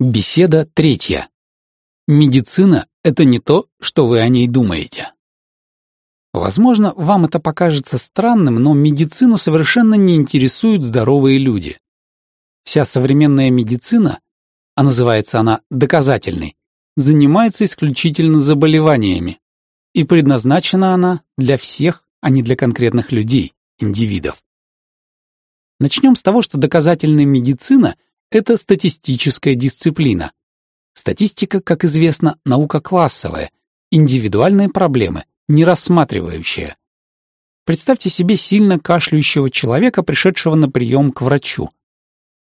Беседа третья. Медицина – это не то, что вы о ней думаете. Возможно, вам это покажется странным, но медицину совершенно не интересуют здоровые люди. Вся современная медицина, а называется она доказательной, занимается исключительно заболеваниями. И предназначена она для всех, а не для конкретных людей, индивидов. Начнем с того, что доказательная медицина – это статистическая дисциплина. Статистика, как известно, наука классовая, индивидуальные проблемы, не рассматривающая. Представьте себе сильно кашляющего человека, пришедшего на прием к врачу.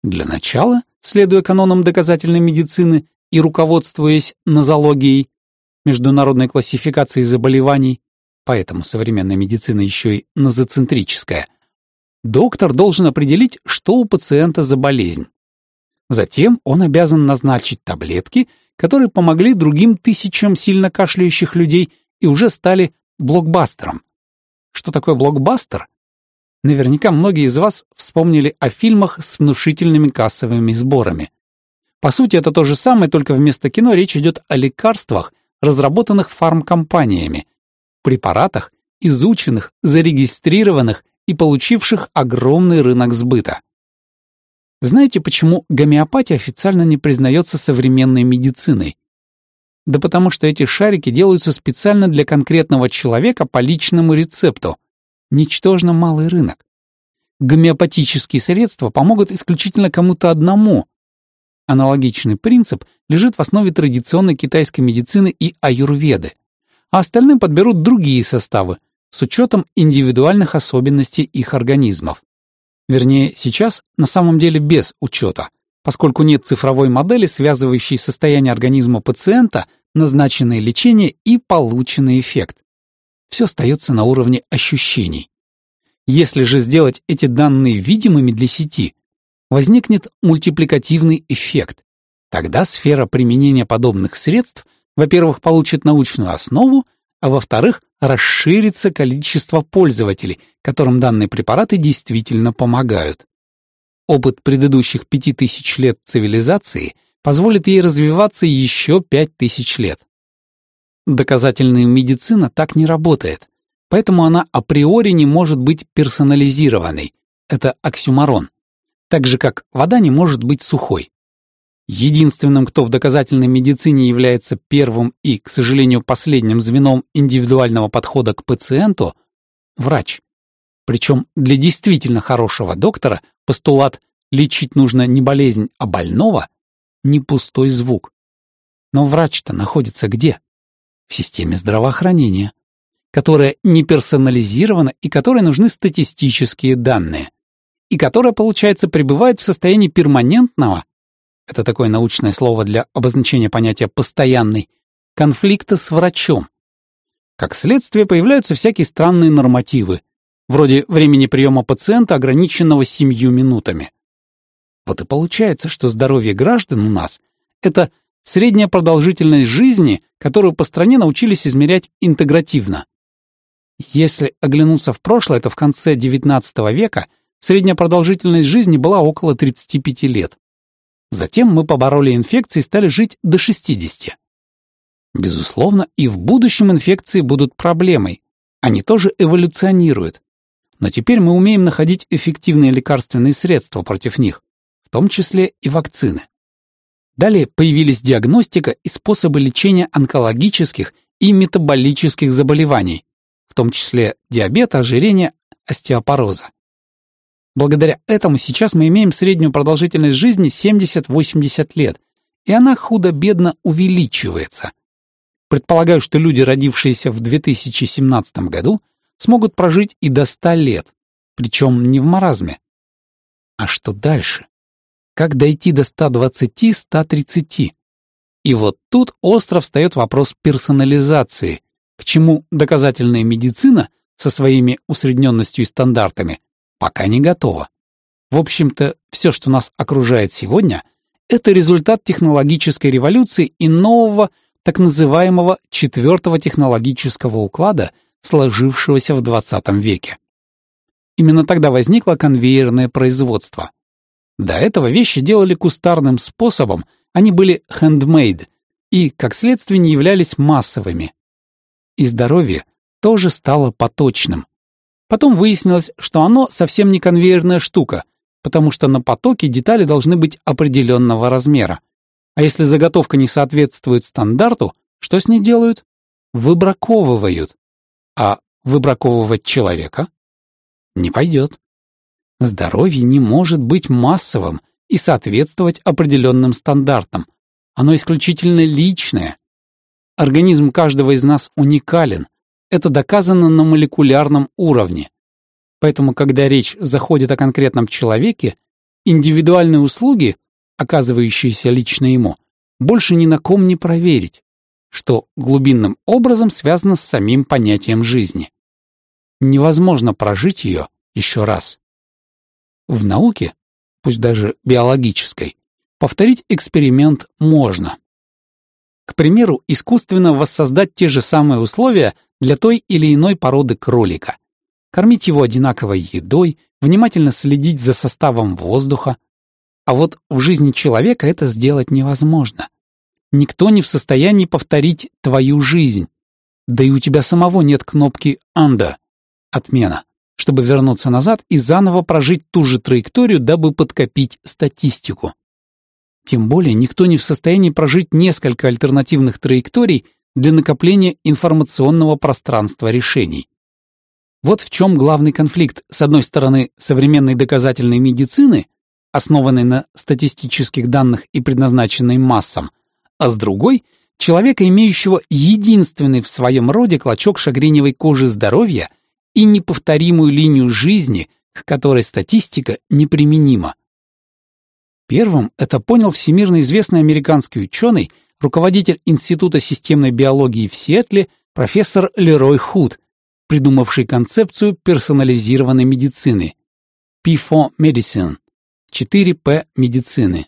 Для начала, следуя канонам доказательной медицины и руководствуясь нозологией, международной классификацией заболеваний, поэтому современная медицина еще и нозоцентрическая, доктор должен определить, что у пациента за болезнь. Затем он обязан назначить таблетки, которые помогли другим тысячам сильно кашляющих людей и уже стали блокбастером. Что такое блокбастер? Наверняка многие из вас вспомнили о фильмах с внушительными кассовыми сборами. По сути, это то же самое, только вместо кино речь идет о лекарствах, разработанных фармкомпаниями, препаратах, изученных, зарегистрированных и получивших огромный рынок сбыта. Знаете, почему гомеопатия официально не признается современной медициной? Да потому что эти шарики делаются специально для конкретного человека по личному рецепту. Ничтожно малый рынок. Гомеопатические средства помогут исключительно кому-то одному. Аналогичный принцип лежит в основе традиционной китайской медицины и аюрведы. А остальным подберут другие составы с учетом индивидуальных особенностей их организмов. Вернее, сейчас на самом деле без учета, поскольку нет цифровой модели, связывающей состояние организма пациента, назначенное лечение и полученный эффект. Все остается на уровне ощущений. Если же сделать эти данные видимыми для сети, возникнет мультипликативный эффект. Тогда сфера применения подобных средств, во-первых, получит научную основу, а во-вторых, расширится количество пользователей, которым данные препараты действительно помогают. Опыт предыдущих пяти тысяч лет цивилизации позволит ей развиваться еще пять тысяч лет. Доказательная медицина так не работает, поэтому она априори не может быть персонализированной. Это оксюмарон. Так же, как вода не может быть сухой. Единственным, кто в доказательной медицине является первым и, к сожалению, последним звеном индивидуального подхода к пациенту – врач. Причем для действительно хорошего доктора постулат «лечить нужно не болезнь, а больного» – не пустой звук. Но врач-то находится где? В системе здравоохранения, которая не персонализирована и которой нужны статистические данные, и которая, получается, пребывает в состоянии перманентного это такое научное слово для обозначения понятия «постоянный», конфликта с врачом. Как следствие появляются всякие странные нормативы, вроде времени приема пациента, ограниченного семью минутами. Вот и получается, что здоровье граждан у нас — это средняя продолжительность жизни, которую по стране научились измерять интегративно. Если оглянуться в прошлое, то в конце XIX века средняя продолжительность жизни была около 35 лет. Затем мы побороли инфекции и стали жить до 60. Безусловно, и в будущем инфекции будут проблемой. Они тоже эволюционируют. Но теперь мы умеем находить эффективные лекарственные средства против них, в том числе и вакцины. Далее появились диагностика и способы лечения онкологических и метаболических заболеваний, в том числе диабета, ожирения, остеопороза. Благодаря этому сейчас мы имеем среднюю продолжительность жизни 70-80 лет, и она худо-бедно увеличивается. Предполагаю, что люди, родившиеся в 2017 году, смогут прожить и до 100 лет, причем не в маразме. А что дальше? Как дойти до 120-130? И вот тут остро встает вопрос персонализации, к чему доказательная медицина со своими усредненностью и стандартами пока не готова. В общем-то, все, что нас окружает сегодня, это результат технологической революции и нового, так называемого четвертого технологического уклада, сложившегося в 20 веке. Именно тогда возникло конвейерное производство. До этого вещи делали кустарным способом, Они были handmade и, как следствие, не являлись массовыми. И здоровье тоже стало поточным. Потом выяснилось, что оно совсем не конвейерная штука, потому что на потоке детали должны быть определенного размера. А если заготовка не соответствует стандарту, что с ней делают? Выбраковывают. А выбраковывать человека? Не пойдет. Здоровье не может быть массовым и соответствовать определенным стандартам. Оно исключительно личное. Организм каждого из нас уникален. Это доказано на молекулярном уровне. Поэтому, когда речь заходит о конкретном человеке, индивидуальные услуги, оказывающиеся лично ему, больше ни на ком не проверить, что глубинным образом связано с самим понятием жизни. Невозможно прожить ее еще раз. В науке, пусть даже биологической, повторить эксперимент можно. К примеру, искусственно воссоздать те же самые условия для той или иной породы кролика. Кормить его одинаковой едой, внимательно следить за составом воздуха. А вот в жизни человека это сделать невозможно. Никто не в состоянии повторить твою жизнь. Да и у тебя самого нет кнопки «Анда» — отмена, чтобы вернуться назад и заново прожить ту же траекторию, дабы подкопить статистику. Тем более никто не в состоянии прожить несколько альтернативных траекторий для накопления информационного пространства решений. Вот в чем главный конфликт, с одной стороны, современной доказательной медицины, основанной на статистических данных и предназначенной массам, а с другой — человека, имеющего единственный в своем роде клочок шагреневой кожи здоровья и неповторимую линию жизни, к которой статистика неприменима. Первым это понял всемирно известный американский ученый, руководитель Института системной биологии в Сиэтле, профессор Лерой Худ, придумавший концепцию персонализированной медицины P4 Medicine, 4P медицины.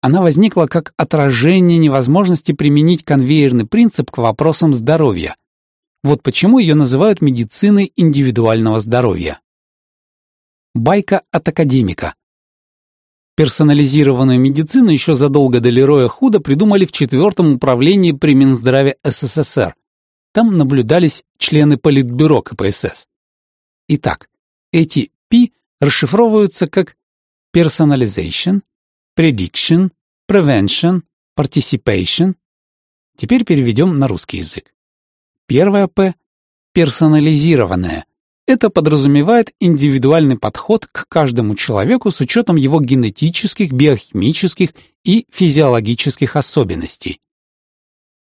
Она возникла как отражение невозможности применить конвейерный принцип к вопросам здоровья. Вот почему ее называют медициной индивидуального здоровья. Байка от академика. Персонализированную медицину еще задолго до Лероя Худа придумали в четвертом управлении при Минздраве СССР. Там наблюдались члены Политбюро КПСС. Итак, эти P расшифровываются как Personalization, Prediction, Prevention, Participation. Теперь переведем на русский язык. Первое П – персонализированное, это подразумевает индивидуальный подход к каждому человеку с учетом его генетических, биохимических и физиологических особенностей.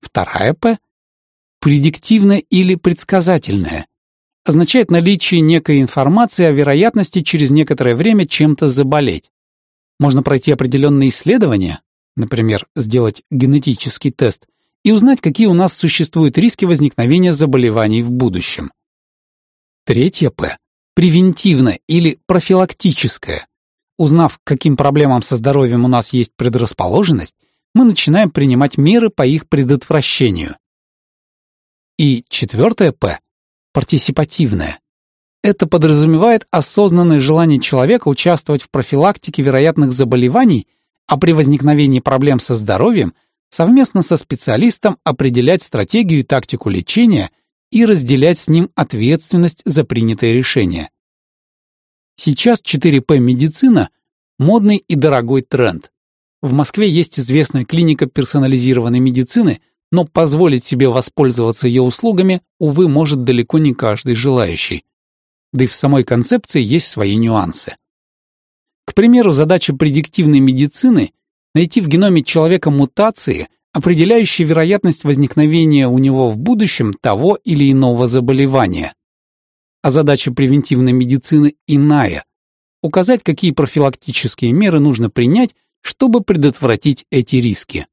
Вторая П – предиктивное или предсказательное, означает наличие некой информации о вероятности через некоторое время чем-то заболеть. Можно пройти определенные исследования, например, сделать генетический тест, и узнать, какие у нас существуют риски возникновения заболеваний в будущем. Третье П – превентивное или профилактическое. Узнав, к каким проблемам со здоровьем у нас есть предрасположенность, мы начинаем принимать меры по их предотвращению. И четвертое П – партисипативное. Это подразумевает осознанное желание человека участвовать в профилактике вероятных заболеваний, а при возникновении проблем со здоровьем совместно со специалистом определять стратегию и тактику лечения – и разделять с ним ответственность за принятое решение. Сейчас 4П медицина – модный и дорогой тренд. В Москве есть известная клиника персонализированной медицины, но позволить себе воспользоваться ее услугами, увы, может далеко не каждый желающий. Да и в самой концепции есть свои нюансы. К примеру, задача предиктивной медицины – найти в геноме человека мутации, определяющий вероятность возникновения у него в будущем того или иного заболевания. А задача превентивной медицины иная – указать, какие профилактические меры нужно принять, чтобы предотвратить эти риски.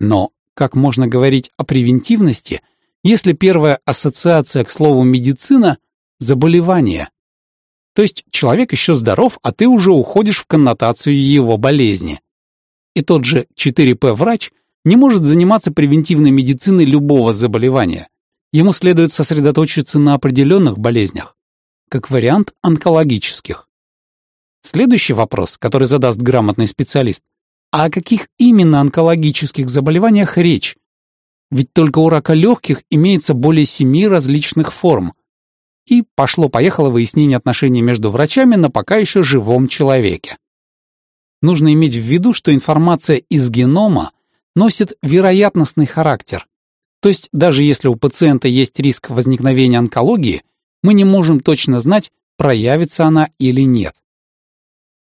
Но как можно говорить о превентивности, если первая ассоциация к слову «медицина» – заболевание? То есть человек еще здоров, а ты уже уходишь в коннотацию его болезни. И тот же 4П-врач – не может заниматься превентивной медициной любого заболевания. Ему следует сосредоточиться на определенных болезнях, как вариант онкологических. Следующий вопрос, который задаст грамотный специалист, А о каких именно онкологических заболеваниях речь? Ведь только у рака легких имеется более семи различных форм. И пошло-поехало выяснение отношений между врачами на пока еще живом человеке. Нужно иметь в виду, что информация из генома носит вероятностный характер. То есть даже если у пациента есть риск возникновения онкологии, мы не можем точно знать, проявится она или нет.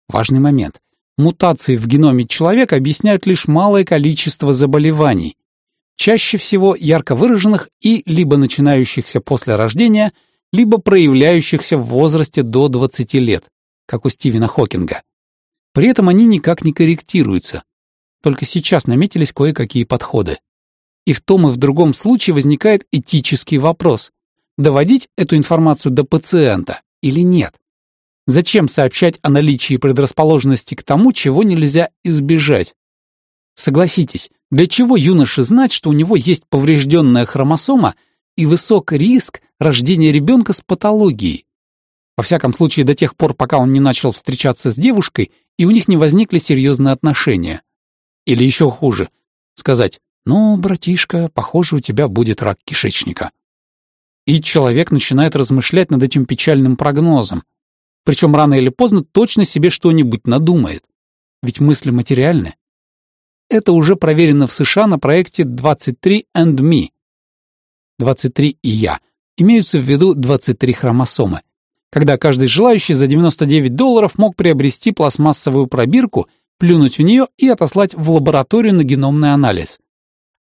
Важный момент. Мутации в геноме человека объясняют лишь малое количество заболеваний, чаще всего ярко выраженных и либо начинающихся после рождения, либо проявляющихся в возрасте до 20 лет, как у Стивена Хокинга. При этом они никак не корректируются. Только сейчас наметились кое-какие подходы. И в том и в другом случае возникает этический вопрос. Доводить эту информацию до пациента или нет? Зачем сообщать о наличии предрасположенности к тому, чего нельзя избежать? Согласитесь, для чего юноше знать, что у него есть поврежденная хромосома и высок риск рождения ребенка с патологией? Во всяком случае, до тех пор, пока он не начал встречаться с девушкой, и у них не возникли серьезные отношения. Или еще хуже, сказать «Ну, братишка, похоже, у тебя будет рак кишечника». И человек начинает размышлять над этим печальным прогнозом. Причем рано или поздно точно себе что-нибудь надумает. Ведь мысли материальны. Это уже проверено в США на проекте 23 and Me. 23 и я. Имеются в виду 23 хромосомы. Когда каждый желающий за 99 долларов мог приобрести пластмассовую пробирку, плюнуть в нее и отослать в лабораторию на геномный анализ.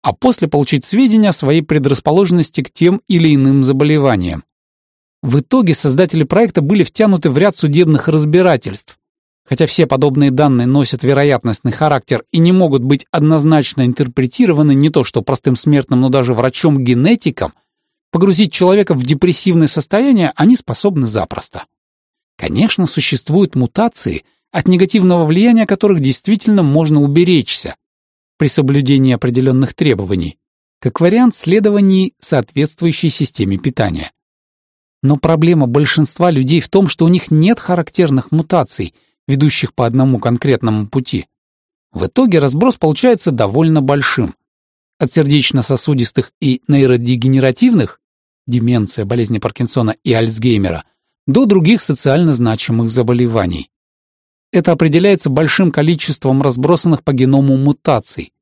А после получить сведения о своей предрасположенности к тем или иным заболеваниям. В итоге создатели проекта были втянуты в ряд судебных разбирательств. Хотя все подобные данные носят вероятностный характер и не могут быть однозначно интерпретированы не то что простым смертным, но даже врачом-генетиком, погрузить человека в депрессивное состояние они способны запросто. Конечно, существуют мутации, от негативного влияния которых действительно можно уберечься при соблюдении определенных требований, как вариант следований соответствующей системе питания. Но проблема большинства людей в том, что у них нет характерных мутаций, ведущих по одному конкретному пути. В итоге разброс получается довольно большим. От сердечно-сосудистых и нейродегенеративных деменция, болезни Паркинсона и Альцгеймера до других социально значимых заболеваний. Это определяется большим количеством разбросанных по геному мутаций.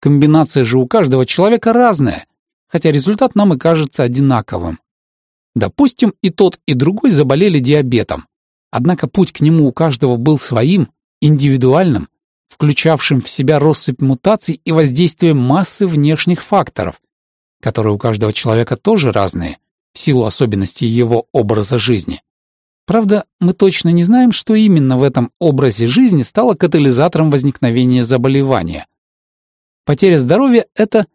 Комбинация же у каждого человека разная, хотя результат нам и кажется одинаковым. Допустим, и тот, и другой заболели диабетом. Однако путь к нему у каждого был своим, индивидуальным, включавшим в себя россыпь мутаций и воздействие массы внешних факторов, которые у каждого человека тоже разные, в силу особенностей его образа жизни. Правда, мы точно не знаем, что именно в этом образе жизни стало катализатором возникновения заболевания. Потеря здоровья – это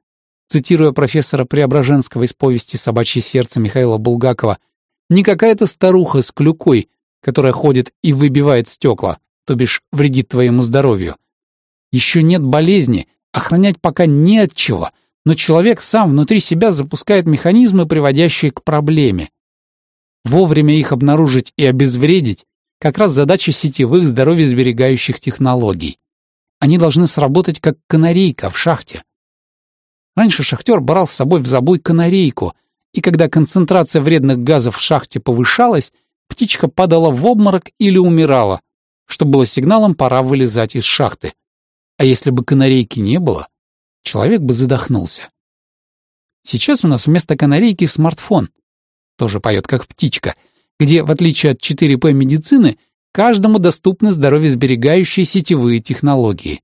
цитируя профессора Преображенского из повести «Собачье сердце» Михаила Булгакова, не какая-то старуха с клюкой, которая ходит и выбивает стекла, то бишь вредит твоему здоровью. Еще нет болезни, охранять пока не от чего, но человек сам внутри себя запускает механизмы, приводящие к проблеме. Вовремя их обнаружить и обезвредить – как раз задача сетевых здоровьесберегающих технологий. Они должны сработать как канарейка в шахте. Раньше шахтер брал с собой в забой канарейку, и когда концентрация вредных газов в шахте повышалась, птичка падала в обморок или умирала, что было сигналом пора вылезать из шахты. А если бы канарейки не было, человек бы задохнулся. Сейчас у нас вместо канарейки смартфон, тоже поет как птичка, где, в отличие от 4P медицины, каждому доступны здоровьесберегающие сетевые технологии.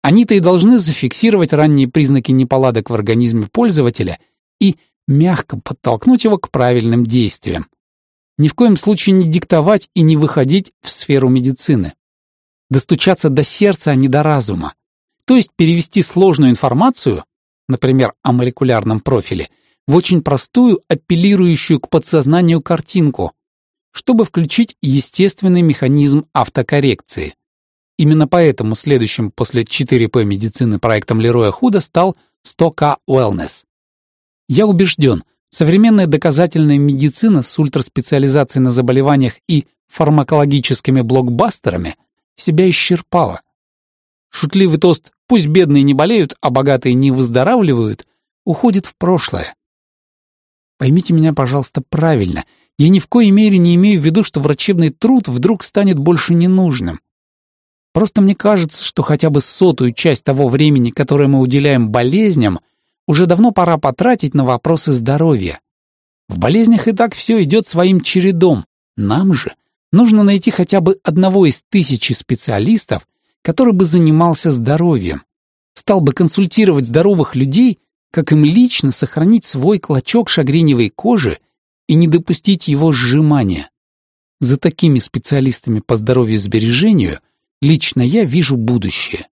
Они-то и должны зафиксировать ранние признаки неполадок в организме пользователя и мягко подтолкнуть его к правильным действиям. Ни в коем случае не диктовать и не выходить в сферу медицины. Достучаться до сердца, а не до разума. То есть перевести сложную информацию, например, о молекулярном профиле, в очень простую, апеллирующую к подсознанию картинку, чтобы включить естественный механизм автокоррекции. Именно поэтому следующим после 4P медицины проектом Лероя Худа стал 100K Wellness. Я убежден, современная доказательная медицина с ультраспециализацией на заболеваниях и фармакологическими блокбастерами себя исчерпала. шутливый тост «пусть бедные не болеют, а богатые не выздоравливают» уходит в прошлое. Поймите меня, пожалуйста, правильно. Я ни в коей мере не имею в виду, что врачебный труд вдруг станет больше ненужным. Просто мне кажется, что хотя бы сотую часть того времени, которое мы уделяем болезням, уже давно пора потратить на вопросы здоровья. В болезнях и так все идет своим чередом. Нам же нужно найти хотя бы одного из тысячи специалистов, который бы занимался здоровьем, стал бы консультировать здоровых людей, как им лично сохранить свой клочок шагреневой кожи и не допустить его сжимания. За такими специалистами по здоровью сбережению лично я вижу будущее.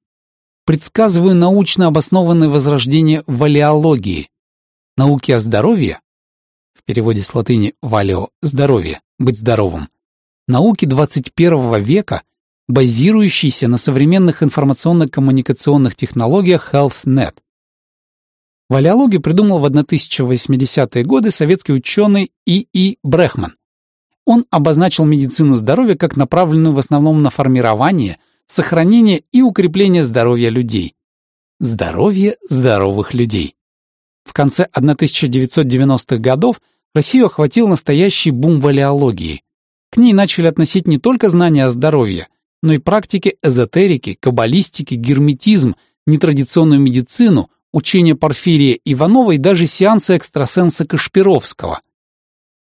Предсказываю научно обоснованное возрождение валиологии, науки о здоровье, в переводе с латыни «валио» — «здоровье», «быть здоровым», науки 21 века, базирующейся на современных информационно-коммуникационных технологиях HealthNet. Валиологию придумал в 1080-е годы советский ученый И.И. Брехман. Он обозначил медицину здоровья как направленную в основном на формирование, сохранение и укрепление здоровья людей. Здоровье здоровых людей. В конце 1990-х годов Россию охватил настоящий бум валиологии. К ней начали относить не только знания о здоровье, но и практики эзотерики, каббалистики, герметизм, нетрадиционную медицину, учение Порфирия Иванова и даже сеансы экстрасенса Кашпировского.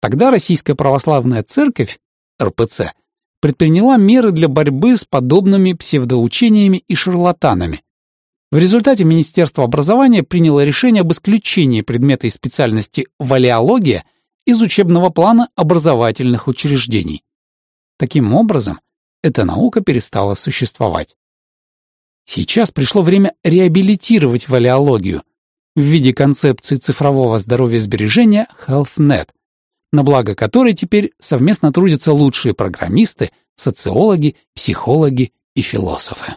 Тогда Российская Православная Церковь, РПЦ, предприняла меры для борьбы с подобными псевдоучениями и шарлатанами. В результате Министерство образования приняло решение об исключении предмета и специальности валиология из учебного плана образовательных учреждений. Таким образом, эта наука перестала существовать. Сейчас пришло время реабилитировать валиологию в виде концепции цифрового здоровья сбережения HealthNet, на благо которой теперь совместно трудятся лучшие программисты, социологи, психологи и философы.